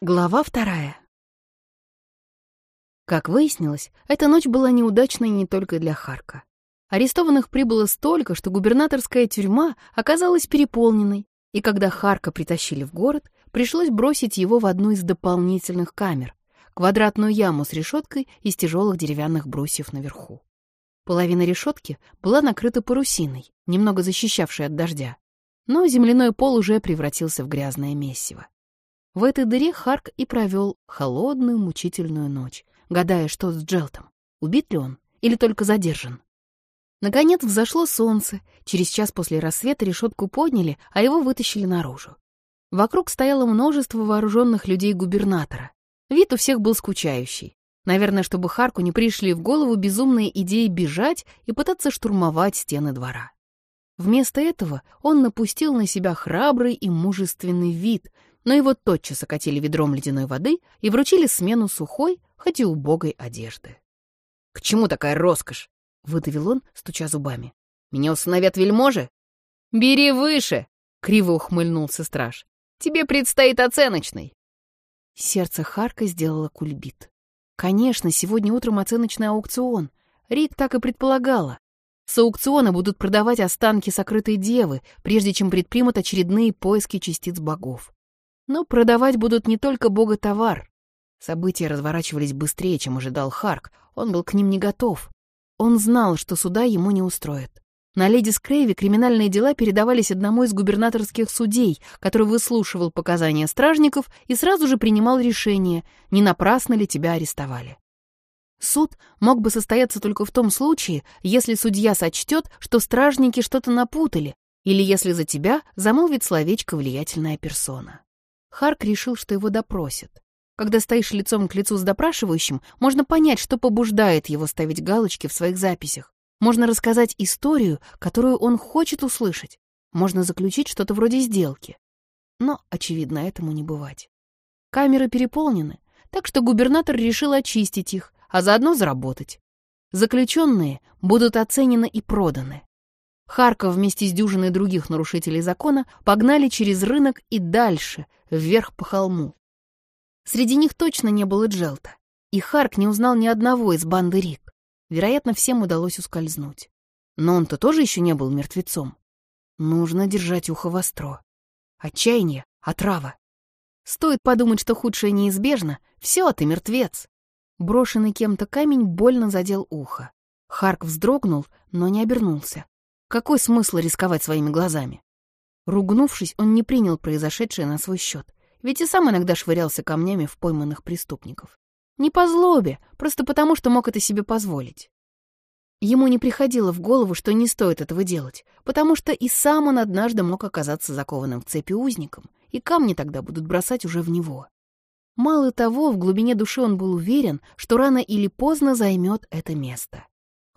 Глава вторая. Как выяснилось, эта ночь была неудачной не только для Харка. Арестованных прибыло столько, что губернаторская тюрьма оказалась переполненной, и когда Харка притащили в город, пришлось бросить его в одну из дополнительных камер, квадратную яму с решеткой из тяжелых деревянных брусьев наверху. Половина решетки была накрыта парусиной, немного защищавшей от дождя, но земляной пол уже превратился в грязное месиво. В этой дыре Харк и провел холодную, мучительную ночь, гадая, что с Джелтом, убит ли он или только задержан. Наконец взошло солнце, через час после рассвета решетку подняли, а его вытащили наружу. Вокруг стояло множество вооруженных людей губернатора. Вид у всех был скучающий. Наверное, чтобы Харку не пришли в голову безумные идеи бежать и пытаться штурмовать стены двора. Вместо этого он напустил на себя храбрый и мужественный вид, но его тотчас окатили ведром ледяной воды и вручили смену сухой, хоть и убогой одежды. «К чему такая роскошь?» — выдавил он, стуча зубами. «Меня усыновят вельможи?» «Бери выше!» — криво ухмыльнулся страж. «Тебе предстоит оценочный!» Сердце Харка сделало кульбит. Конечно, сегодня утром оценочный аукцион. Рик так и предполагала. С аукциона будут продавать останки сокрытой девы, прежде чем предпримут очередные поиски частиц богов. Но продавать будут не только бога-товар. События разворачивались быстрее, чем ожидал Харк. Он был к ним не готов. Он знал, что суда ему не устроят. На леди Скрейве криминальные дела передавались одному из губернаторских судей, который выслушивал показания стражников и сразу же принимал решение, не напрасно ли тебя арестовали. Суд мог бы состояться только в том случае, если судья сочтет, что стражники что-то напутали, или если за тебя замолвит словечко влиятельная персона. Харк решил, что его допросят. Когда стоишь лицом к лицу с допрашивающим, можно понять, что побуждает его ставить галочки в своих записях. Можно рассказать историю, которую он хочет услышать. Можно заключить что-то вроде сделки. Но, очевидно, этому не бывать. Камеры переполнены, так что губернатор решил очистить их, а заодно заработать. Заключенные будут оценены и проданы. Харков вместе с дюжиной других нарушителей закона погнали через рынок и дальше, вверх по холму. Среди них точно не было Джелта, и Харк не узнал ни одного из банды Рик. Вероятно, всем удалось ускользнуть. Но он-то тоже еще не был мертвецом. Нужно держать ухо востро. Отчаяние — отрава. Стоит подумать, что худшее неизбежно. Все, ты мертвец. Брошенный кем-то камень больно задел ухо. Харк вздрогнул, но не обернулся. Какой смысл рисковать своими глазами? Ругнувшись, он не принял произошедшее на свой счет, ведь и сам иногда швырялся камнями в пойманных преступников. Не по злобе, просто потому, что мог это себе позволить. Ему не приходило в голову, что не стоит этого делать, потому что и сам он однажды мог оказаться закованным в цепи узником, и камни тогда будут бросать уже в него. Мало того, в глубине души он был уверен, что рано или поздно займет это место.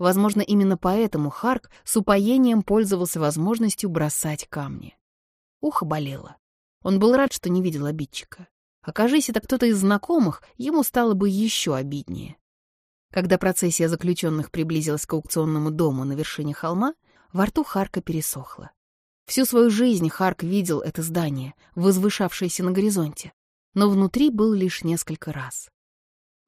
Возможно, именно поэтому Харк с упоением пользовался возможностью бросать камни. Ухо болело. Он был рад, что не видел обидчика. Окажись это кто-то из знакомых, ему стало бы еще обиднее. Когда процессия заключенных приблизилась к аукционному дому на вершине холма, во рту Харка пересохло. Всю свою жизнь Харк видел это здание, возвышавшееся на горизонте, но внутри был лишь несколько раз.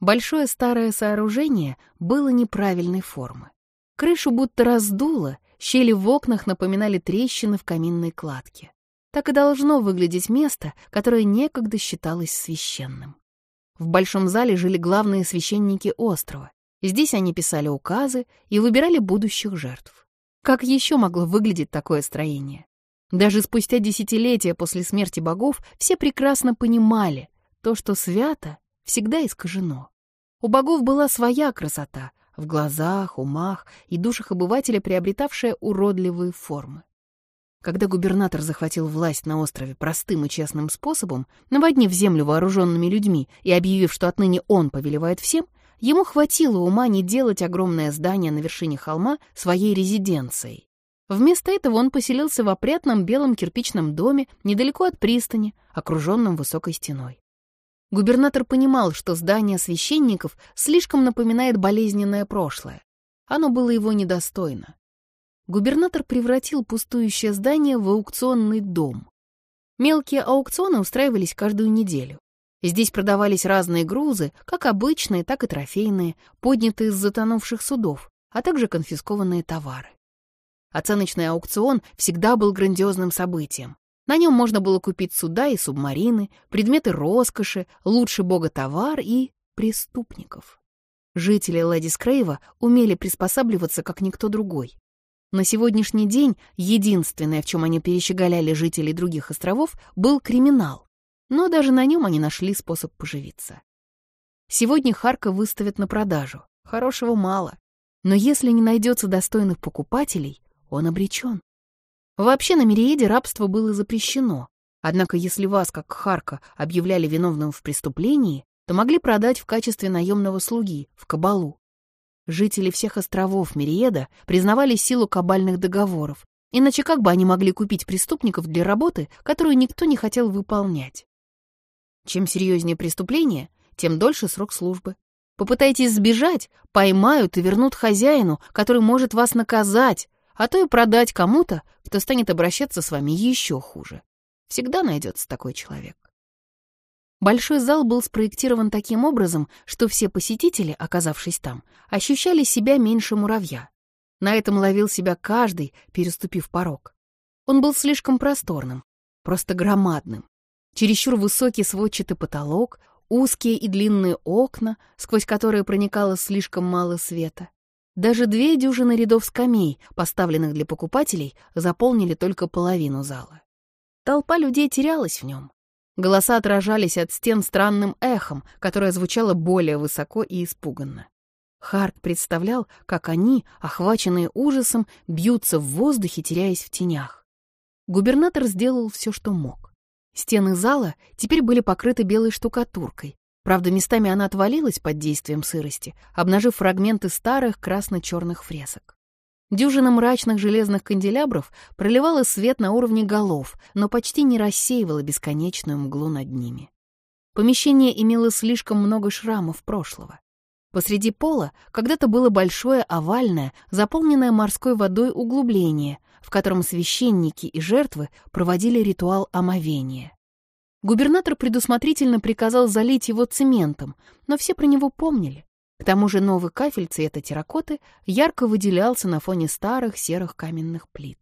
Большое старое сооружение было неправильной формы. Крышу будто раздуло, щели в окнах напоминали трещины в каминной кладке. Так и должно выглядеть место, которое некогда считалось священным. В большом зале жили главные священники острова. Здесь они писали указы и выбирали будущих жертв. Как еще могло выглядеть такое строение? Даже спустя десятилетия после смерти богов все прекрасно понимали, то, что свято, всегда искажено. У богов была своя красота в глазах, умах и душах обывателя, приобретавшая уродливые формы. Когда губернатор захватил власть на острове простым и честным способом, наводнив землю вооруженными людьми и объявив, что отныне он повелевает всем, ему хватило ума не делать огромное здание на вершине холма своей резиденцией. Вместо этого он поселился в опрятном белом кирпичном доме недалеко от пристани, окруженном высокой стеной. Губернатор понимал, что здание священников слишком напоминает болезненное прошлое. Оно было его недостойно. Губернатор превратил пустующее здание в аукционный дом. Мелкие аукционы устраивались каждую неделю. Здесь продавались разные грузы, как обычные, так и трофейные, поднятые с затонувших судов, а также конфискованные товары. Оценочный аукцион всегда был грандиозным событием. На нем можно было купить суда и субмарины, предметы роскоши, лучший бога товар и преступников. Жители Лэдис Крейва умели приспосабливаться, как никто другой. На сегодняшний день единственное, в чем они перещеголяли жителей других островов, был криминал. Но даже на нем они нашли способ поживиться. Сегодня Харка выставят на продажу. Хорошего мало. Но если не найдется достойных покупателей, он обречен. Вообще на Мириеде рабство было запрещено. Однако если вас, как Харка, объявляли виновным в преступлении, то могли продать в качестве наемного слуги, в кабалу. Жители всех островов Мириеда признавали силу кабальных договоров, иначе как бы они могли купить преступников для работы, которую никто не хотел выполнять? Чем серьезнее преступление, тем дольше срок службы. Попытайтесь сбежать, поймают и вернут хозяину, который может вас наказать, а то и продать кому-то, кто станет обращаться с вами еще хуже. Всегда найдется такой человек. Большой зал был спроектирован таким образом, что все посетители, оказавшись там, ощущали себя меньше муравья. На этом ловил себя каждый, переступив порог. Он был слишком просторным, просто громадным. Чересчур высокий сводчатый потолок, узкие и длинные окна, сквозь которые проникало слишком мало света. Даже две дюжины рядов скамей, поставленных для покупателей, заполнили только половину зала. Толпа людей терялась в нем. Голоса отражались от стен странным эхом, которое звучало более высоко и испуганно. Харк представлял, как они, охваченные ужасом, бьются в воздухе, теряясь в тенях. Губернатор сделал все, что мог. Стены зала теперь были покрыты белой штукатуркой. Правда, местами она отвалилась под действием сырости, обнажив фрагменты старых красно-черных фресок. Дюжина мрачных железных канделябров проливала свет на уровне голов, но почти не рассеивала бесконечную мглу над ними. Помещение имело слишком много шрамов прошлого. Посреди пола когда-то было большое овальное, заполненное морской водой углубление, в котором священники и жертвы проводили ритуал омовения. Губернатор предусмотрительно приказал залить его цементом, но все про него помнили. К тому же новый кафель цвета терракоты ярко выделялся на фоне старых серых каменных плит.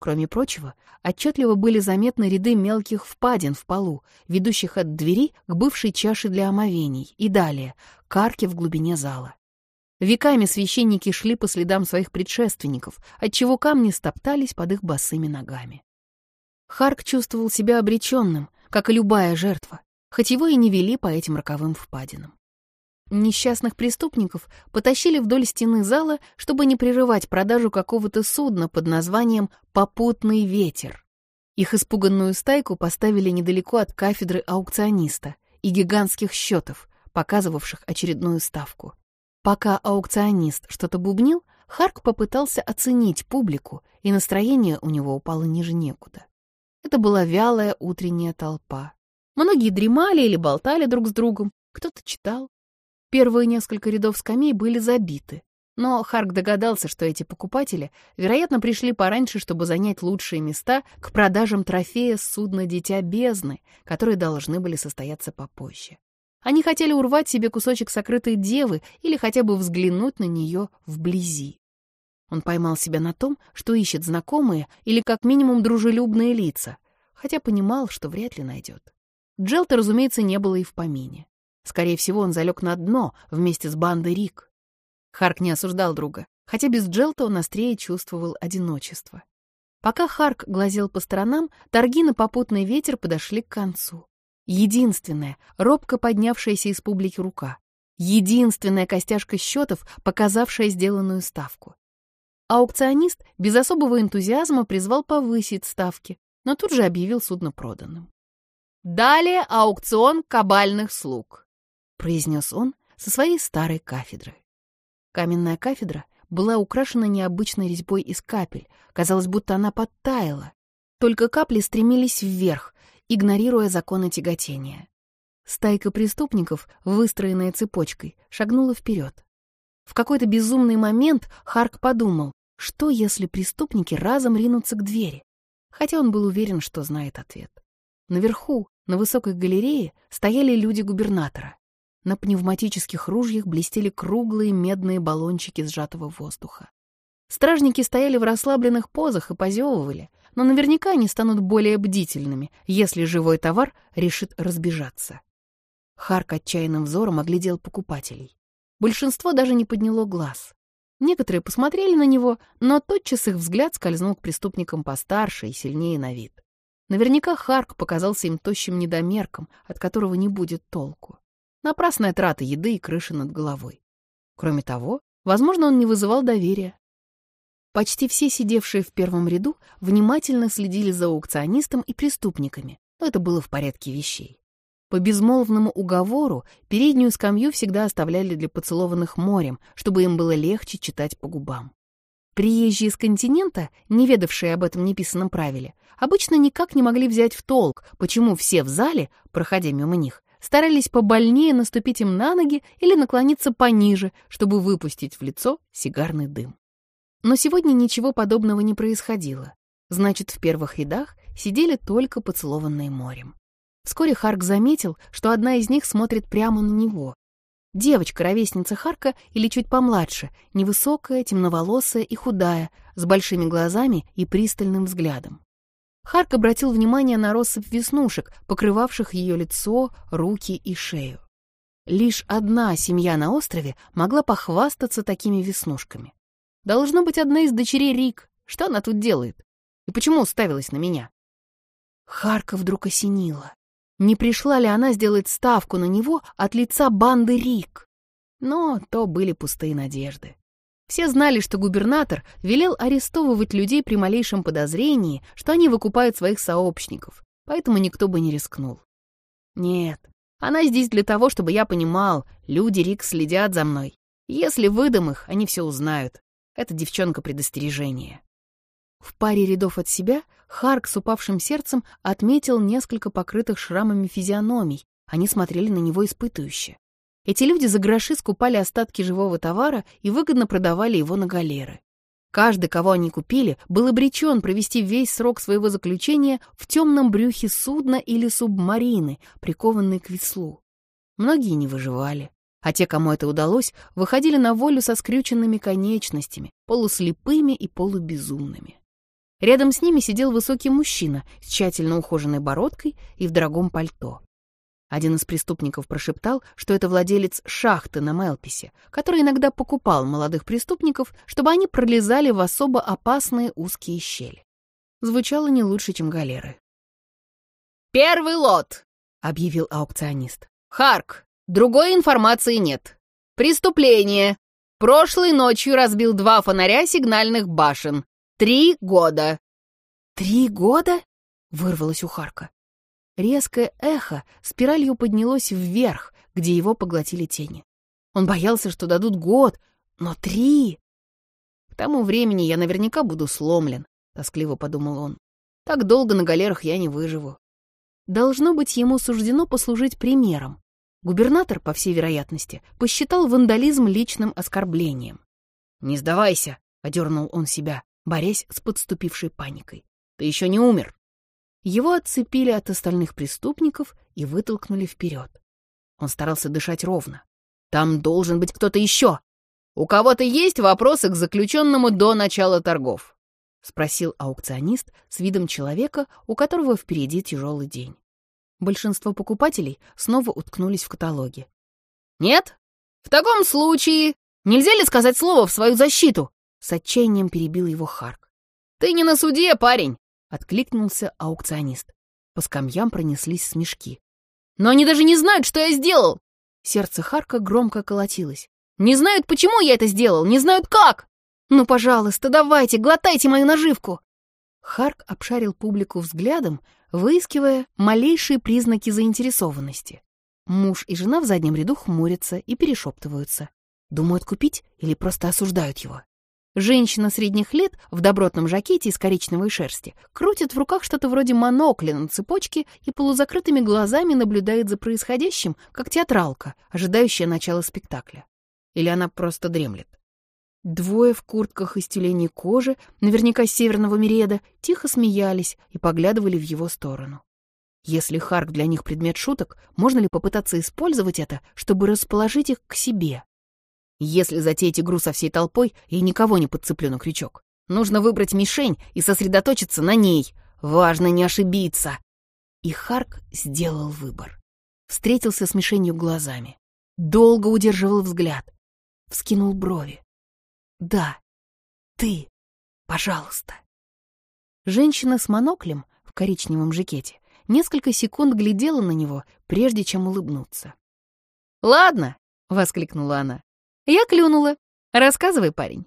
Кроме прочего, отчетливо были заметны ряды мелких впадин в полу, ведущих от двери к бывшей чаше для омовений и далее, к арке в глубине зала. Веками священники шли по следам своих предшественников, отчего камни стоптались под их босыми ногами. Харк чувствовал себя обреченным, как и любая жертва, хоть его и не вели по этим роковым впадинам. Несчастных преступников потащили вдоль стены зала, чтобы не прерывать продажу какого-то судна под названием «Попутный ветер». Их испуганную стайку поставили недалеко от кафедры аукциониста и гигантских счетов, показывавших очередную ставку. Пока аукционист что-то бубнил, Харк попытался оценить публику, и настроение у него упало ниже некуда. Это была вялая утренняя толпа. Многие дремали или болтали друг с другом, кто-то читал, Первые несколько рядов скамей были забиты, но Харк догадался, что эти покупатели, вероятно, пришли пораньше, чтобы занять лучшие места к продажам трофея с судна «Дитя бездны», которые должны были состояться попозже. Они хотели урвать себе кусочек сокрытой девы или хотя бы взглянуть на нее вблизи. Он поймал себя на том, что ищет знакомые или как минимум дружелюбные лица, хотя понимал, что вряд ли найдет. Джелта, разумеется, не было и в помине. Скорее всего, он залег на дно вместе с бандой Рик. Харк не осуждал друга, хотя без Джелта он острее чувствовал одиночество. Пока Харк глазел по сторонам, торги на попутный ветер подошли к концу. Единственная, робко поднявшаяся из публики рука. Единственная костяшка счетов, показавшая сделанную ставку. Аукционист без особого энтузиазма призвал повысить ставки, но тут же объявил судно проданным. Далее аукцион кабальных слуг произнес он со своей старой кафедры. Каменная кафедра была украшена необычной резьбой из капель, казалось, будто она подтаяла. Только капли стремились вверх, игнорируя законы тяготения. Стайка преступников, выстроенная цепочкой, шагнула вперед. В какой-то безумный момент Харк подумал, что если преступники разом ринутся к двери, хотя он был уверен, что знает ответ. Наверху, На высокой галерее стояли люди губернатора. На пневматических ружьях блестели круглые медные баллончики сжатого воздуха. Стражники стояли в расслабленных позах и позевывали, но наверняка они станут более бдительными, если живой товар решит разбежаться. Харк отчаянным взором оглядел покупателей. Большинство даже не подняло глаз. Некоторые посмотрели на него, но тотчас их взгляд скользнул к преступникам постарше и сильнее на вид. Наверняка Харк показался им тощим недомерком, от которого не будет толку. Напрасная трата еды и крыши над головой. Кроме того, возможно, он не вызывал доверия. Почти все сидевшие в первом ряду внимательно следили за аукционистом и преступниками, но это было в порядке вещей. По безмолвному уговору переднюю скамью всегда оставляли для поцелованных морем, чтобы им было легче читать по губам. Приезжие с континента, не ведавшие об этом неписанном правиле, обычно никак не могли взять в толк, почему все в зале, проходя мимо них, старались побольнее наступить им на ноги или наклониться пониже, чтобы выпустить в лицо сигарный дым. Но сегодня ничего подобного не происходило. Значит, в первых рядах сидели только поцелованные морем. Вскоре Харк заметил, что одна из них смотрит прямо на него. Девочка, ровесница Харка или чуть помладше, невысокая, темноволосая и худая, с большими глазами и пристальным взглядом. Харк обратил внимание на россыпь веснушек, покрывавших ее лицо, руки и шею. Лишь одна семья на острове могла похвастаться такими веснушками. Должно быть одна из дочерей Рик. Что она тут делает? И почему уставилась на меня? Харка вдруг осенила. Не пришла ли она сделать ставку на него от лица банды Рик? Но то были пустые надежды. Все знали, что губернатор велел арестовывать людей при малейшем подозрении, что они выкупают своих сообщников, поэтому никто бы не рискнул. Нет, она здесь для того, чтобы я понимал, люди Рик следят за мной. Если выдам их, они все узнают. Эта девчонка предостережение. В паре рядов от себя Харк с упавшим сердцем отметил несколько покрытых шрамами физиономий. Они смотрели на него испытующе. Эти люди за гроши скупали остатки живого товара и выгодно продавали его на галеры. Каждый, кого они купили, был обречен провести весь срок своего заключения в темном брюхе судна или субмарины, прикованной к веслу. Многие не выживали а те, кому это удалось, выходили на волю со скрюченными конечностями, полуслепыми и полубезумными. Рядом с ними сидел высокий мужчина с тщательно ухоженной бородкой и в дорогом пальто. Один из преступников прошептал, что это владелец шахты на Мелписе, который иногда покупал молодых преступников, чтобы они пролезали в особо опасные узкие щели. Звучало не лучше, чем галеры. «Первый лот!» — объявил аукционист. «Харк, Другой информации нет. Преступление. Прошлой ночью разбил два фонаря сигнальных башен. Три года. Три года? Вырвалось у Харка. Резкое эхо спиралью поднялось вверх, где его поглотили тени. Он боялся, что дадут год, но три... К тому времени я наверняка буду сломлен, — тоскливо подумал он. Так долго на галерах я не выживу. Должно быть, ему суждено послужить примером. Губернатор, по всей вероятности, посчитал вандализм личным оскорблением. «Не сдавайся», — одернул он себя, борясь с подступившей паникой. «Ты еще не умер». Его отцепили от остальных преступников и вытолкнули вперед. Он старался дышать ровно. «Там должен быть кто-то еще. У кого-то есть вопросы к заключенному до начала торгов?» — спросил аукционист с видом человека, у которого впереди тяжелый день. Большинство покупателей снова уткнулись в каталоги. «Нет? В таком случае нельзя ли сказать слово в свою защиту?» С отчаянием перебил его Харк. «Ты не на суде, парень!» — откликнулся аукционист. По скамьям пронеслись смешки. «Но они даже не знают, что я сделал!» Сердце Харка громко колотилось. «Не знают, почему я это сделал, не знают, как!» «Ну, пожалуйста, давайте, глотайте мою наживку!» Харк обшарил публику взглядом, выискивая малейшие признаки заинтересованности. Муж и жена в заднем ряду хмурятся и перешептываются. Думают купить или просто осуждают его. Женщина средних лет в добротном жакете из коричневой шерсти крутит в руках что-то вроде монокля на цепочке и полузакрытыми глазами наблюдает за происходящим, как театралка, ожидающая начала спектакля. Или она просто дремлет. Двое в куртках из тюленей кожи, наверняка северного Мереда, тихо смеялись и поглядывали в его сторону. Если Харк для них предмет шуток, можно ли попытаться использовать это, чтобы расположить их к себе? Если затеять игру со всей толпой, я никого не подцеплю на крючок. Нужно выбрать мишень и сосредоточиться на ней. Важно не ошибиться. И Харк сделал выбор. Встретился с мишенью глазами. Долго удерживал взгляд. Вскинул брови. «Да, ты, пожалуйста». Женщина с моноклем в коричневом жакете несколько секунд глядела на него, прежде чем улыбнуться. «Ладно», — воскликнула она. «Я клюнула. Рассказывай, парень».